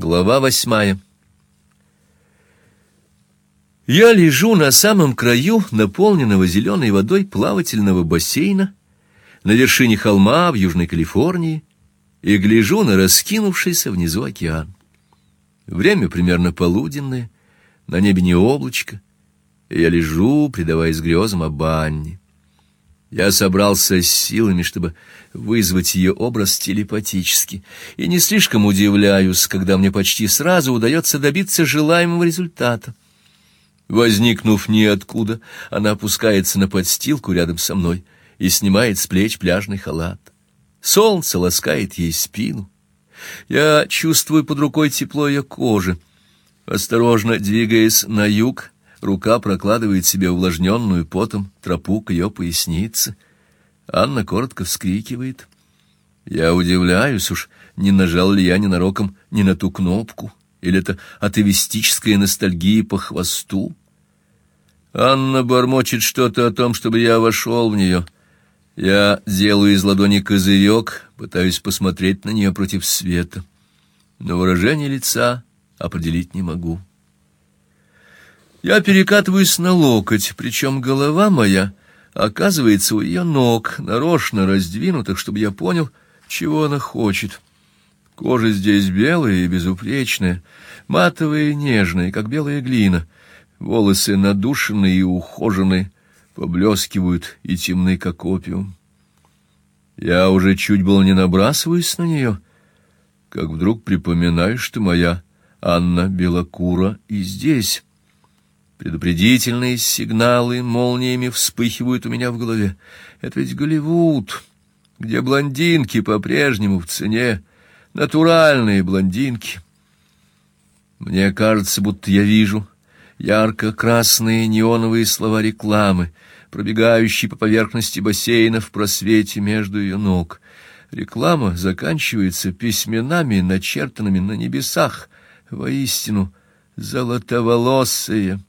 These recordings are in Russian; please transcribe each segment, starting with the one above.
Глава восьмая. Я лежу на самом краю наполненного зеленой водой плавательного бассейна на вершине холма в Южной Калифорнии и гляжу на раскинувшийся внизу океан. Время примерно полуденное, на небе не облачко, и я лежу, предаваясь грезам о банне. Я собрался с силами, чтобы вызвать ее образ телепатически, и не слишком удивляюсь, когда мне почти сразу удается добиться желаемого результата. Возникнув ниоткуда, она опускается на подстилку рядом со мной и снимает с плеч пляжный халат. Солнце ласкает ей спину. Я чувствую под рукой тепло ее кожи. Осторожно двигаясь на юг, Рука прокладывает себе увлажненную потом тропу к ее пояснице. Анна коротко вскрикивает. Я удивляюсь уж, не нажал ли я ненароком не на ту кнопку, или это атовистическая ностальгия по хвосту. Анна бормочет что-то о том, чтобы я вошел в нее. Я делаю из ладони козырек, пытаюсь посмотреть на нее против света, но выражение лица определить не могу. Я перекатываюсь на локоть, причем голова моя оказывается у ее ног, нарочно раздвинутых, чтобы я понял, чего она хочет. Кожа здесь белая и безупречная, матовая и нежная, как белая глина. Волосы надушенные и ухоженные, поблескивают и темны, как опиум. Я уже чуть было не набрасываюсь на нее, как вдруг припоминаю, что моя Анна Белокура и здесь... Предупредительные сигналы молниями вспыхивают у меня в голове. Это ведь Голливуд, где блондинки по-прежнему в цене, натуральные блондинки. Мне кажется, будто я вижу ярко-красные неоновые слова рекламы, пробегающие по поверхности бассейна в просвете между ее ног. Реклама заканчивается письменами, начертанными на небесах, воистину золотоволосые.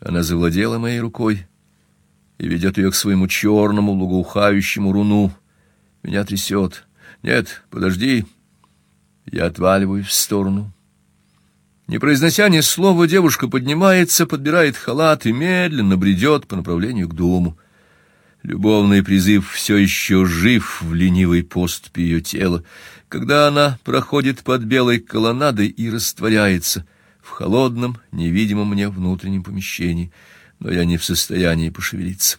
Она завладела моей рукой и ведет ее к своему черному лугоухающему руну. Меня трясет. Нет, подожди. Я отваливаюсь в сторону. Не произнося ни слова, девушка поднимается, подбирает халат и медленно бредет по направлению к дому. Любовный призыв все еще жив в ленивой поступе ее тела, когда она проходит под белой колоннадой и растворяется — в холодном, невидимом мне внутреннем помещении, но я не в состоянии пошевелиться.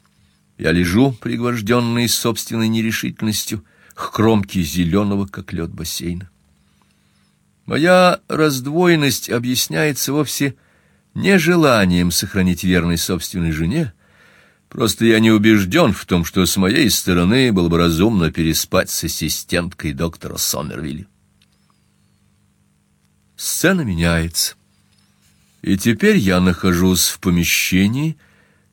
Я лежу, пригвожденный собственной нерешительностью, к кромке зеленого, как лед, бассейна. Моя раздвоенность объясняется вовсе не желанием сохранить верность собственной жене, просто я не убежден в том, что с моей стороны было бы разумно переспать с ассистенткой доктора Сомервилля. Сцена меняется. И теперь я нахожусь в помещении,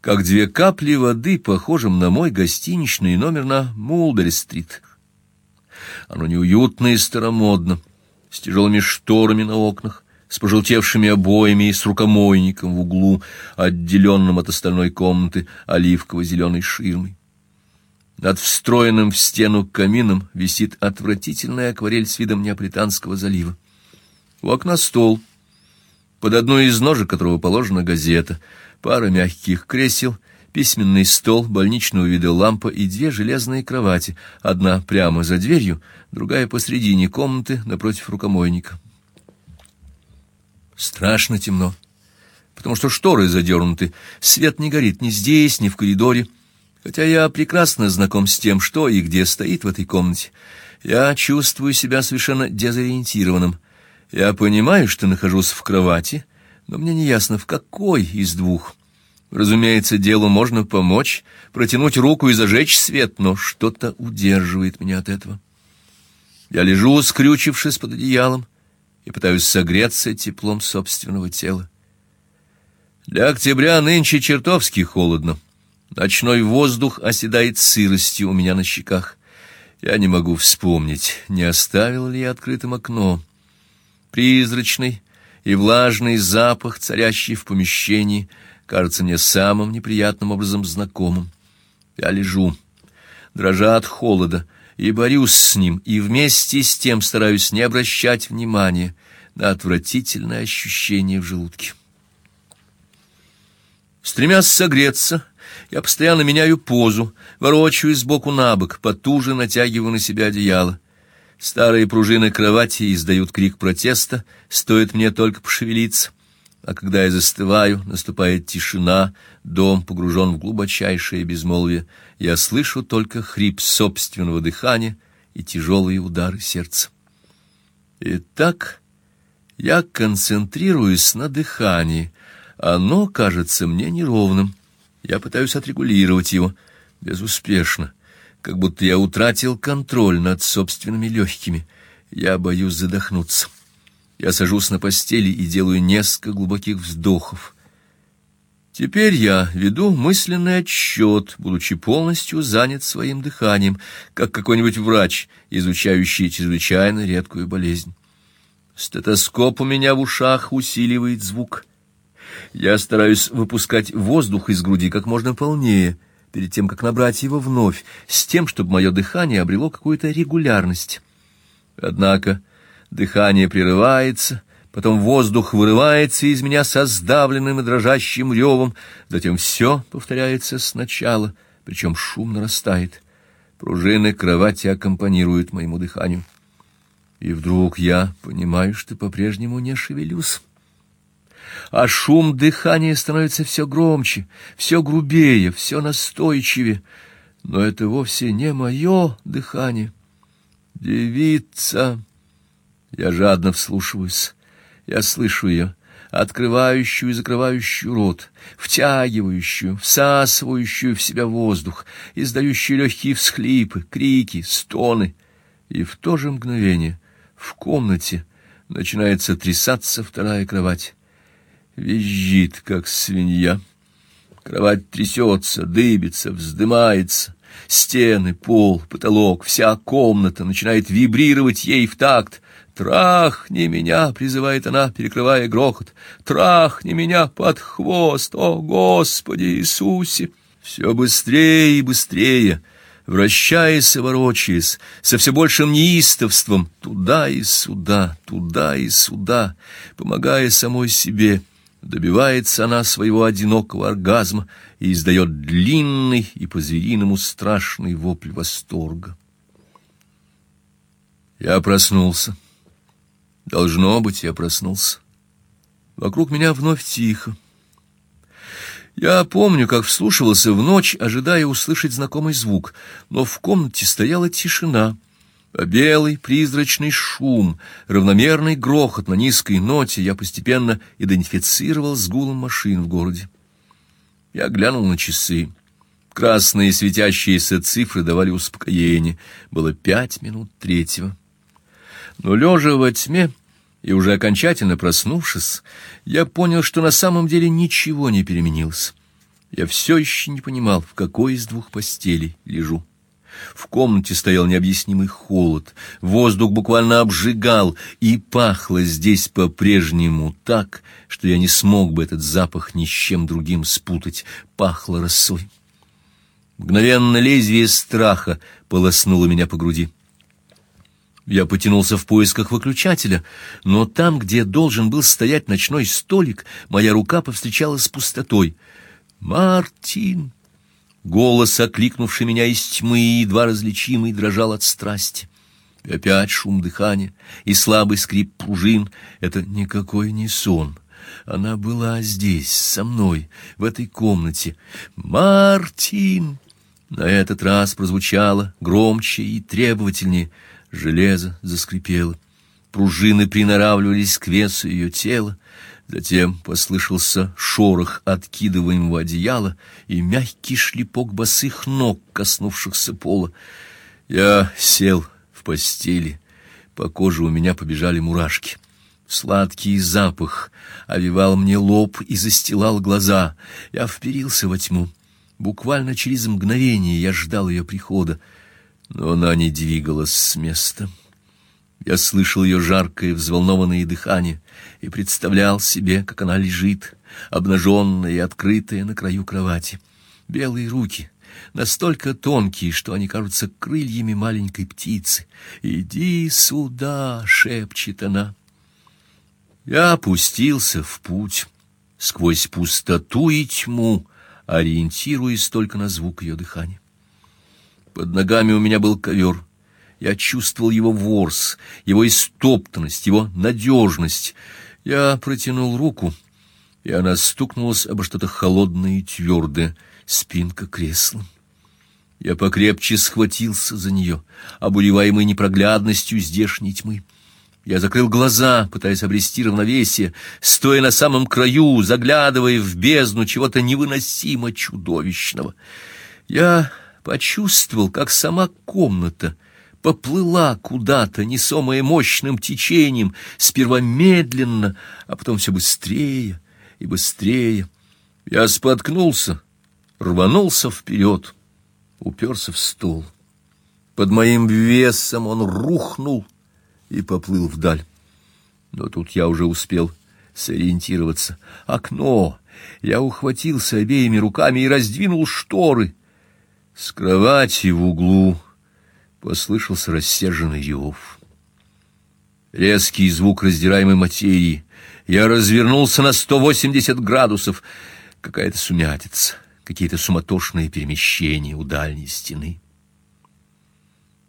как две капли воды, похожим на мой гостиничный номер на Мулбери-стрит. Оно неуютно и старомодно, с тяжелыми шторами на окнах, с пожелтевшими обоями и с рукомойником в углу, отделенным от остальной комнаты оливково-зеленой ширмой. Над встроенным в стену камином висит отвратительная акварель с видом Неаполитанского залива. У окна стол — под одной из ножек которого положена газета, пара мягких кресел, письменный стол, больничного вида лампа и две железные кровати, одна прямо за дверью, другая посредине комнаты напротив рукомойника. Страшно темно, потому что шторы задернуты, свет не горит ни здесь, ни в коридоре. Хотя я прекрасно знаком с тем, что и где стоит в этой комнате, я чувствую себя совершенно дезориентированным. Я понимаю, что нахожусь в кровати, но мне не ясно, в какой из двух. Разумеется, делу можно помочь, протянуть руку и зажечь свет, но что-то удерживает меня от этого. Я лежу, скрючившись под одеялом, и пытаюсь согреться теплом собственного тела. Для октября нынче чертовски холодно. Ночной воздух оседает сыростью у меня на щеках. Я не могу вспомнить, не оставил ли я открытым окно. Призрачный и влажный запах, царящий в помещении, кажется мне самым неприятным образом знакомым. Я лежу, дрожа от холода, и борюсь с ним, и вместе с тем стараюсь не обращать внимания на отвратительное ощущение в желудке. Стремясь согреться, я постоянно меняю позу, ворочаюсь сбоку на бок, потуже натягиваю на себя одеяло. Старые пружины кровати издают крик протеста, стоит мне только пошевелиться. А когда я застываю, наступает тишина, дом погружен в глубочайшее безмолвие. Я слышу только хрип собственного дыхания и тяжелые удары сердца. Итак, я концентрируюсь на дыхании. Оно кажется мне неровным. Я пытаюсь отрегулировать его безуспешно, как будто я утратил контроль над собственными легкими. Я боюсь задохнуться. Я сажусь на постели и делаю несколько глубоких вздохов. Теперь я веду мысленный отсчет, будучи полностью занят своим дыханием, как какой-нибудь врач, изучающий чрезвычайно редкую болезнь. Стетоскоп у меня в ушах усиливает звук. Я стараюсь выпускать воздух из груди как можно полнее, перед тем как набрать его вновь, с тем, чтобы мое дыхание обрело какую-то регулярность. Однако дыхание прерывается, потом воздух вырывается из меня со сдавленным и дрожащим ревом, затем все повторяется сначала, причем шум нарастает. Пружины кровати аккомпанируют моему дыханию. И вдруг я понимаю, что по-прежнему не шевелюсь. А шум дыхания становится все громче, все грубее, все настойчивее. Но это вовсе не мое дыхание. Девица! Я жадно вслушиваюсь. Я слышу ее, открывающую и закрывающую рот, втягивающую, всасывающую в себя воздух, издающую легкие всхлипы, крики, стоны. И в то же мгновение в комнате начинает трясаться вторая кровать. Визжит, как свинья. Кровать трясется, дыбится, вздымается. Стены, пол, потолок, вся комната начинает вибрировать ей в такт. «Трахни меня!» — призывает она, перекрывая грохот. «Трахни меня под хвост! О, Господи Иисусе!» Все быстрее и быстрее вращаясь и ворочаясь, со все большим неистовством, туда и сюда, туда и сюда, помогая самой себе, добивается она своего одинокого оргазма и издает длинный и по-звериному страшный вопль восторга. Я проснулся. Должно быть, я проснулся. Вокруг меня вновь тихо. Я помню, как вслушивался в ночь, ожидая услышать знакомый звук, но в комнате стояла тишина, а белый призрачный шум, равномерный грохот на низкой ноте я постепенно идентифицировал с гулом машин в городе. Я глянул на часы. Красные светящиеся цифры давали успокоение. Было пять минут третьего. Но лежа во тьме и уже окончательно проснувшись, я понял, что на самом деле ничего не переменилось. Я все еще не понимал, в какой из двух постелей лежу. В комнате стоял необъяснимый холод, воздух буквально обжигал, и пахло здесь по-прежнему так, что я не смог бы этот запах ни с чем другим спутать. Пахло росой. Мгновенно лезвие страха полоснуло меня по груди. Я потянулся в поисках выключателя, но там, где должен был стоять ночной столик, моя рука повстречалась с пустотой. «Мартин!» Голос, окликнувший меня из тьмы, едва различимый, дрожал от страсти. И опять шум дыхания и слабый скрип пружин — это никакой не сон. Она была здесь, со мной, в этой комнате. «Мартин!» На этот раз прозвучало громче и требовательнее — Железо заскрипело, пружины приноравливались к весу ее тела, затем послышался шорох откидываемого одеяла и мягкий шлепок босых ног, коснувшихся пола. Я сел в постели, по коже у меня побежали мурашки. Сладкий запах овивал мне лоб и застилал глаза. Я вперился во тьму. Буквально через мгновение я ждал ее прихода но она не двигалась с места. Я слышал ее жаркое, взволнованное дыхание и представлял себе, как она лежит, обнаженная и открытая на краю кровати. Белые руки, настолько тонкие, что они кажутся крыльями маленькой птицы. «Иди сюда!» — шепчет она. Я опустился в путь сквозь пустоту и тьму, ориентируясь только на звук ее дыхания. Под ногами у меня был ковер. Я чувствовал его ворс, его истоптанность, его надежность. Я протянул руку, и она стукнулась об что-то холодное и твердое, спинка кресла. Я покрепче схватился за нее, обуреваемый непроглядностью здешней тьмы. Я закрыл глаза, пытаясь обрести равновесие, стоя на самом краю, заглядывая в бездну чего-то невыносимо чудовищного. Я почувствовал, как сама комната поплыла куда-то, несомая мощным течением, сперва медленно, а потом все быстрее и быстрее. Я споткнулся, рванулся вперед, уперся в стол. Под моим весом он рухнул и поплыл вдаль. Но тут я уже успел сориентироваться. Окно! Я ухватился обеими руками и раздвинул шторы. С кровати в углу послышался рассерженный рев. Резкий звук раздираемой материи. Я развернулся на сто восемьдесят градусов. Какая-то сумятица, какие-то суматошные перемещения у дальней стены.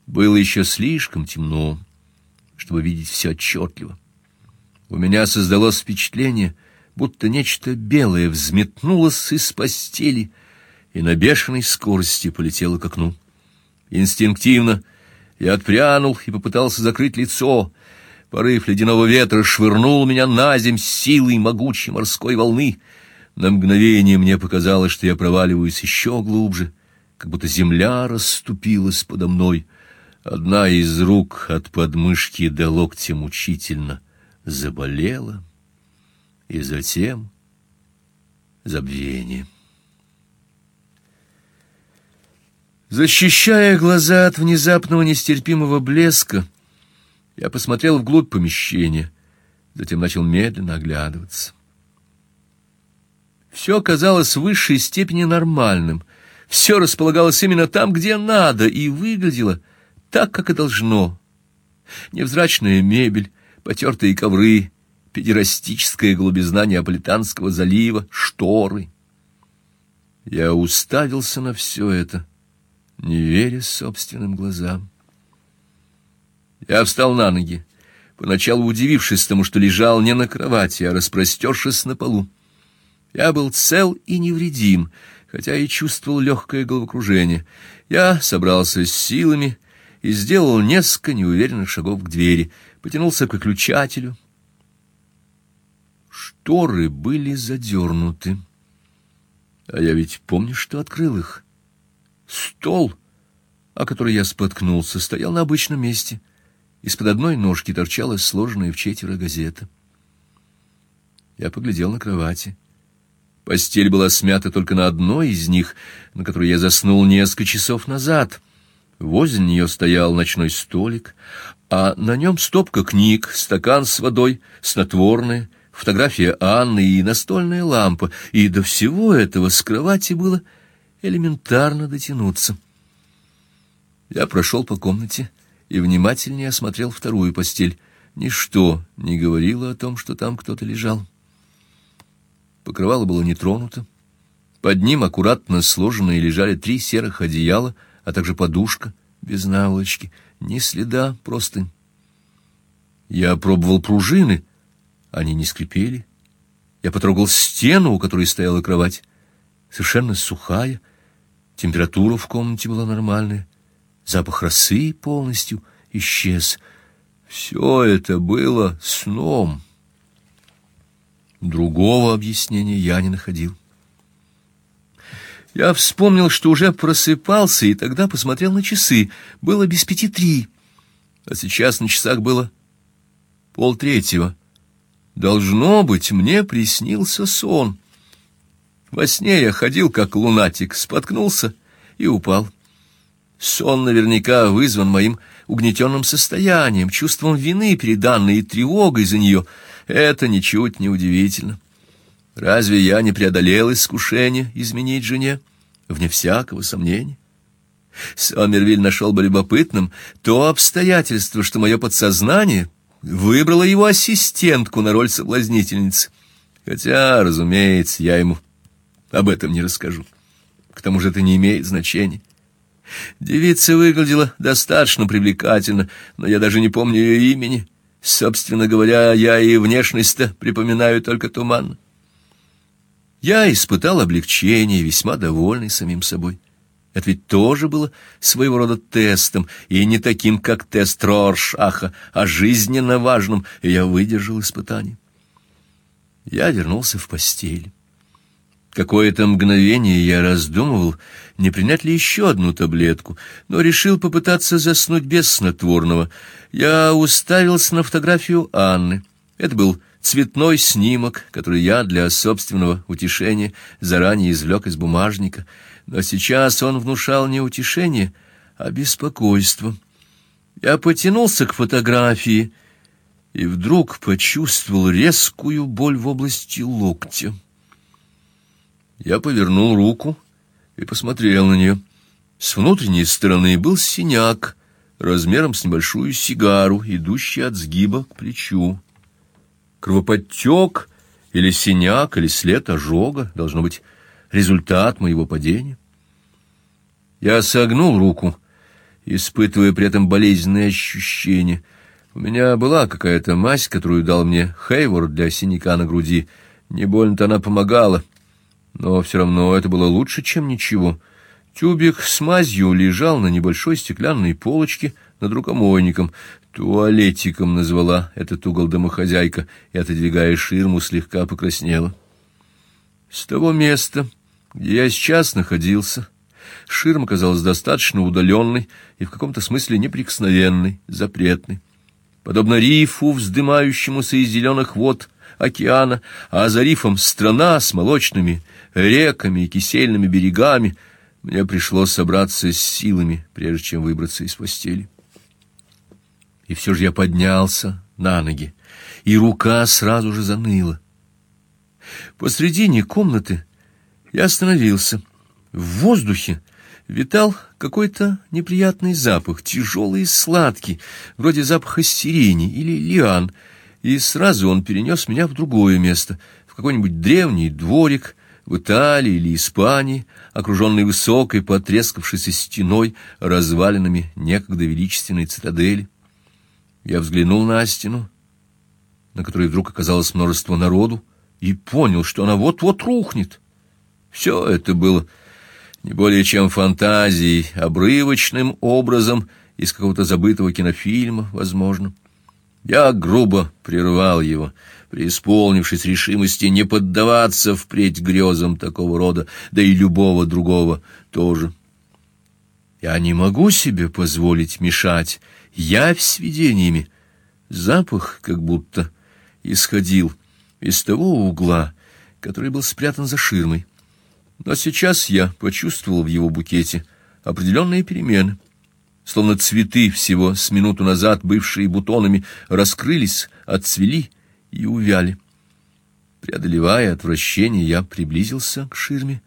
Было еще слишком темно чтобы видеть все отчетливо. У меня создалось впечатление, будто нечто белое взметнулось из постели и на бешеной скорости полетело к окну. Инстинктивно я отпрянул и попытался закрыть лицо. Порыв ледяного ветра швырнул меня на земь силой могучей морской волны. На мгновение мне показалось, что я проваливаюсь еще глубже, как будто земля расступилась подо мной — Одна из рук от подмышки до локтя мучительно заболела, и затем забвение. Защищая глаза от внезапного нестерпимого блеска, я посмотрел вглубь помещения, затем начал медленно оглядываться. Все казалось в высшей степени нормальным, все располагалось именно там, где надо, и выглядело — так, как и должно. Невзрачная мебель, потертые ковры, педерастическая глубизна Неаполитанского залива, шторы. Я уставился на все это, не веря собственным глазам. Я встал на ноги, поначалу удивившись тому, что лежал не на кровати, а распростершись на полу. Я был цел и невредим, хотя и чувствовал легкое головокружение. Я собрался с силами и сделал несколько неуверенных шагов к двери, потянулся к выключателю. Шторы были задернуты. А я ведь помню, что открыл их. Стол, о который я споткнулся, стоял на обычном месте. Из-под одной ножки торчала сложенная в четверо газета. Я поглядел на кровати. Постель была смята только на одной из них, на которой я заснул несколько часов назад — Возле нее стоял ночной столик, а на нем стопка книг, стакан с водой, снотворное, фотография Анны и настольная лампа, и до всего этого с кровати было элементарно дотянуться. Я прошел по комнате и внимательнее осмотрел вторую постель. Ничто не говорило о том, что там кто-то лежал. Покрывало было не тронуто. Под ним аккуратно сложенные лежали три серых одеяла — а также подушка без наволочки, ни следа просто. Я пробовал пружины, они не скрипели. Я потрогал стену, у которой стояла кровать, совершенно сухая. Температура в комнате была нормальная, запах росы полностью исчез. Все это было сном. Другого объяснения я не находил. Я вспомнил, что уже просыпался, и тогда посмотрел на часы. Было без пяти три, а сейчас на часах было полтретьего. Должно быть, мне приснился сон. Во сне я ходил как лунатик, споткнулся и упал. Сон наверняка вызван моим угнетенным состоянием, чувством вины перед Анной и тревогой за нее. Это ничуть не удивительно. Разве я не преодолел искушение изменить жене? Вне всякого сомнения. Сомервиль нашел бы любопытным то обстоятельство, что мое подсознание, выбрала его ассистентку на роль соблазнительницы. Хотя, разумеется, я ему об этом не расскажу. К тому же это не имеет значения. Девица выглядела достаточно привлекательно, но я даже не помню ее имени. Собственно говоря, я и внешность-то припоминаю только туманно. Я испытал облегчение, весьма довольный самим собой. Это ведь тоже было своего рода тестом, и не таким, как тест Роршаха, а жизненно важным, и я выдержал испытание. Я вернулся в постель. Какое-то мгновение я раздумывал, не принять ли еще одну таблетку, но решил попытаться заснуть без снотворного. Я уставился на фотографию Анны. Это был цветной снимок, который я для собственного утешения заранее извлек из бумажника — но сейчас он внушал не утешение, а беспокойство. Я потянулся к фотографии и вдруг почувствовал резкую боль в области локтя. Я повернул руку и посмотрел на нее. С внутренней стороны был синяк размером с небольшую сигару, идущий от сгиба к плечу. Кровоподтек или синяк, или след ожога, должно быть, результат моего падения. Я согнул руку, испытывая при этом болезненные ощущения. У меня была какая-то мазь, которую дал мне Хейворд для синяка на груди. Не больно-то она помогала, но все равно это было лучше, чем ничего. Тюбик с мазью лежал на небольшой стеклянной полочке над рукомойником. Туалетиком назвала этот угол домохозяйка и, отодвигая ширму, слегка покраснела. С того места где я сейчас находился, ширма казалась достаточно удаленной и в каком-то смысле неприкосновенной, запретной. Подобно рифу, вздымающемуся из зеленых вод океана, а за рифом страна с молочными реками и кисельными берегами, мне пришлось собраться с силами, прежде чем выбраться из постели. И все же я поднялся на ноги, и рука сразу же заныла. Посредине комнаты я остановился. В воздухе витал какой-то неприятный запах, тяжелый и сладкий, вроде запаха сирени или лиан, и сразу он перенес меня в другое место, в какой-нибудь древний дворик в Италии или Испании, окруженный высокой, потрескавшейся стеной, развалинами некогда величественной цитадели. Я взглянул на стену, на которой вдруг оказалось множество народу, и понял, что она вот-вот рухнет. Все это было не более чем фантазией, обрывочным образом из какого-то забытого кинофильма, возможно. Я грубо прервал его, преисполнившись решимости не поддаваться впредь грезам такого рода, да и любого другого тоже. Я не могу себе позволить мешать явь с видениями. Запах как будто исходил из того угла, который был спрятан за ширмой. Но сейчас я почувствовал в его букете определенные перемены. Словно цветы всего с минуту назад, бывшие бутонами, раскрылись, отцвели и увяли. Преодолевая отвращение, я приблизился к ширме.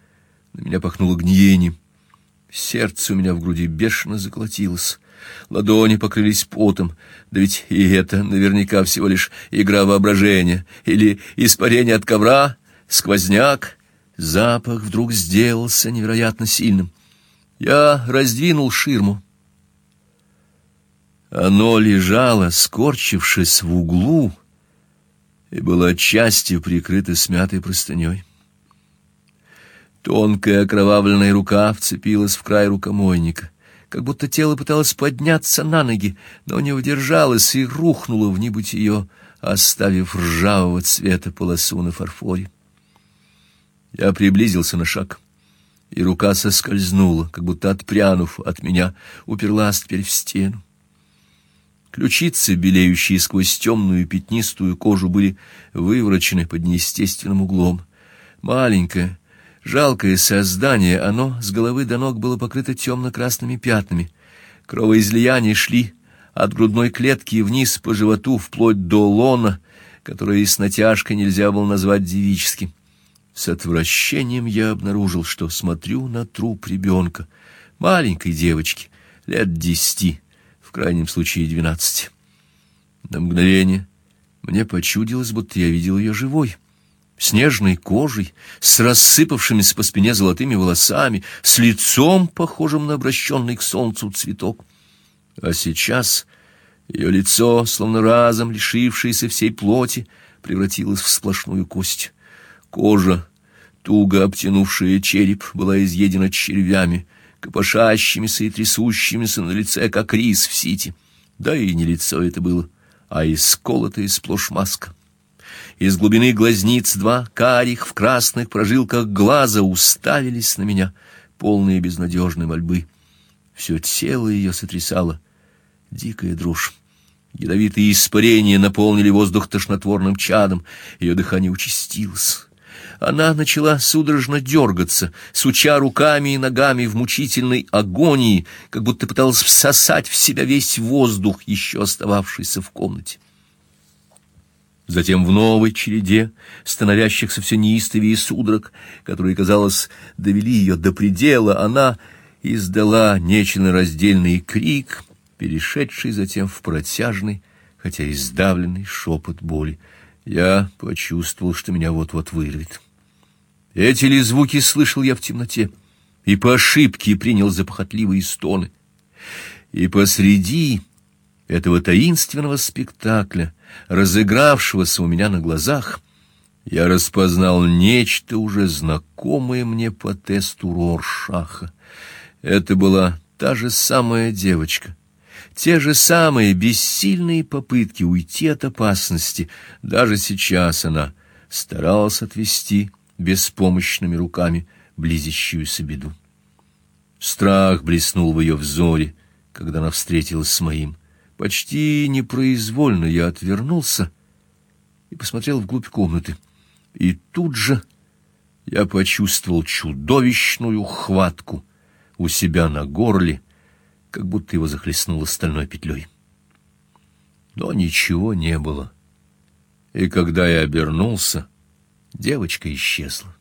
На меня пахнуло гниением. Сердце у меня в груди бешено заколотилось. Ладони покрылись потом. Да ведь и это наверняка всего лишь игра воображения. Или испарение от ковра, сквозняк — Запах вдруг сделался невероятно сильным. Я раздвинул ширму. Оно лежало, скорчившись в углу, и было отчасти прикрыто смятой простыней. Тонкая окровавленная рука вцепилась в край рукомойника, как будто тело пыталось подняться на ноги, но не удержалось и рухнуло в небытие, оставив ржавого цвета полосу на фарфоре. Я приблизился на шаг, и рука соскользнула, как будто отпрянув от меня, уперлась теперь в стену. Ключицы, белеющие сквозь темную пятнистую кожу, были выворочены под неестественным углом. Маленькое, жалкое создание, оно с головы до ног было покрыто темно-красными пятнами. Кровоизлияния шли от грудной клетки вниз по животу вплоть до лона, которое с натяжкой нельзя было назвать девическим. С отвращением я обнаружил, что смотрю на труп ребенка, маленькой девочки, лет десяти, в крайнем случае двенадцати. На мгновение мне почудилось, будто я видел ее живой, с нежной кожей, с рассыпавшимися по спине золотыми волосами, с лицом, похожим на обращенный к солнцу цветок. А сейчас ее лицо, словно разом лишившееся всей плоти, превратилось в сплошную кость. Кожа, туго обтянувшая череп, была изъедена червями, копошащимися и трясущимися на лице, как рис в сити. Да и не лицо это было, а исколотая сплошь маска. Из глубины глазниц два карих в красных прожилках глаза уставились на меня, полные безнадежной мольбы. Все тело ее сотрясало дикая дрожь. Ядовитые испарения наполнили воздух тошнотворным чадом, ее дыхание участилось. Она начала судорожно дергаться, суча руками и ногами в мучительной агонии, как будто пыталась всосать в себя весь воздух, еще остававшийся в комнате. Затем в новой череде становящихся все неистовее судорог, которые, казалось, довели ее до предела, она издала нечленораздельный крик, перешедший затем в протяжный, хотя и сдавленный шепот боли. Я почувствовал, что меня вот-вот вырвет. Эти ли звуки слышал я в темноте и по ошибке принял за похотливые стоны. И посреди этого таинственного спектакля, разыгравшегося у меня на глазах, я распознал нечто уже знакомое мне по тесту Роршаха. Это была та же самая девочка, те же самые бессильные попытки уйти от опасности. Даже сейчас она старалась отвести беспомощными руками близящуюся беду. Страх блеснул в ее взоре, когда она встретилась с моим. Почти непроизвольно я отвернулся и посмотрел вглубь комнаты. И тут же я почувствовал чудовищную хватку у себя на горле, как будто его захлестнуло стальной петлей. Но ничего не было. И когда я обернулся, девочка исчезла.